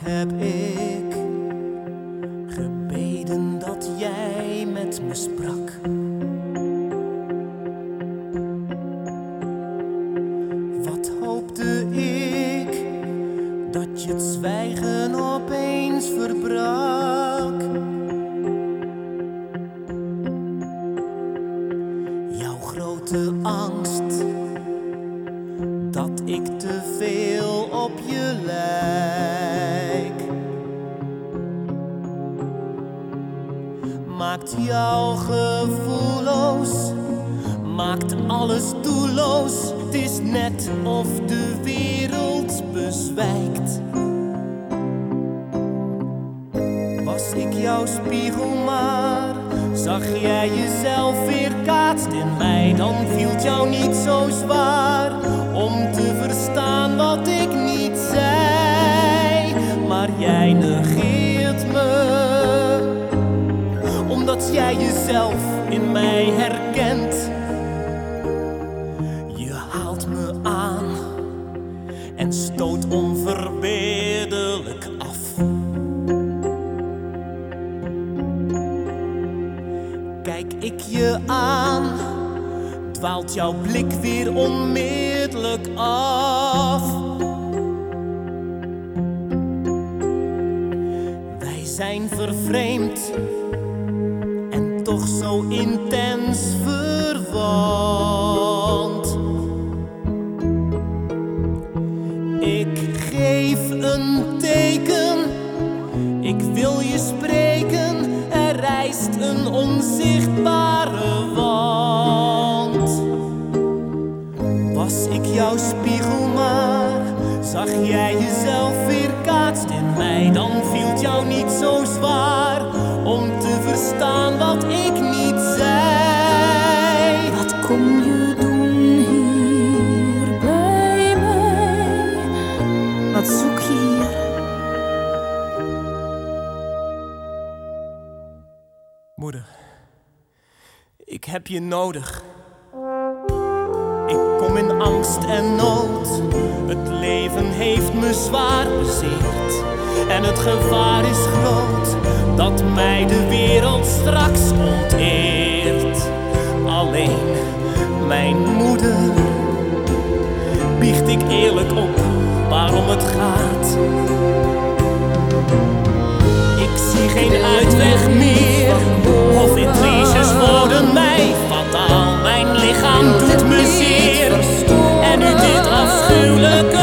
heb ik gebeden dat jij met me sprak. Wat hoopte ik dat je het zwijgen opeens verbrak. Jouw grote dat ik te veel op je lijk. Maakt jou gevoelloos, maakt alles doelloos. Het is net of de wereld bezwijkt. Was ik jouw spiegel maar, zag jij jezelf weer kaatst in mij, dan viel jou niet zo zwaar om jezelf in mij herkent. Je haalt me aan en stoot onverbiddelijk af. Kijk ik je aan, dwaalt jouw blik weer onmiddellijk af. Wij zijn vervreemd toch zo intens verwant. Ik geef een teken, ik wil je spreken. Er rijst een onzichtbare wand. Was ik jouw spiegel maar, zag jij jezelf weer kaatst in mij, dan viel jou niet zo zwaar verstaan wat ik niet zei. Wat kom je doen hier bij mij? Wat zoek je hier? Moeder, ik heb je nodig. Ik kom in angst en nood. Het leven heeft me zwaar bezeerd. En het gevaar is groot dat mij de wereld straks onteert. Alleen mijn moeder biecht ik eerlijk op waarom het gaat. Ik zie geen uitweg meer. Of intriges worden mij fataal. Mijn lichaam doet me zeer. En nu dit afschuwelijke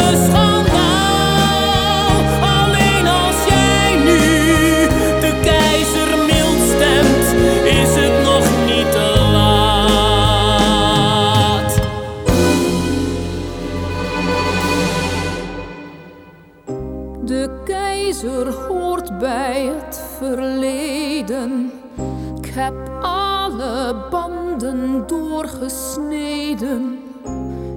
De keizer hoort bij het verleden. Ik heb alle banden doorgesneden.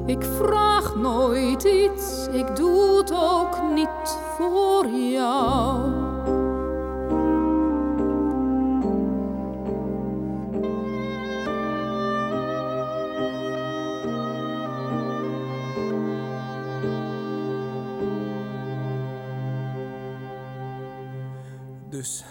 Ik vraag nooit iets, ik doe het ook niet voor jou. Tschüss.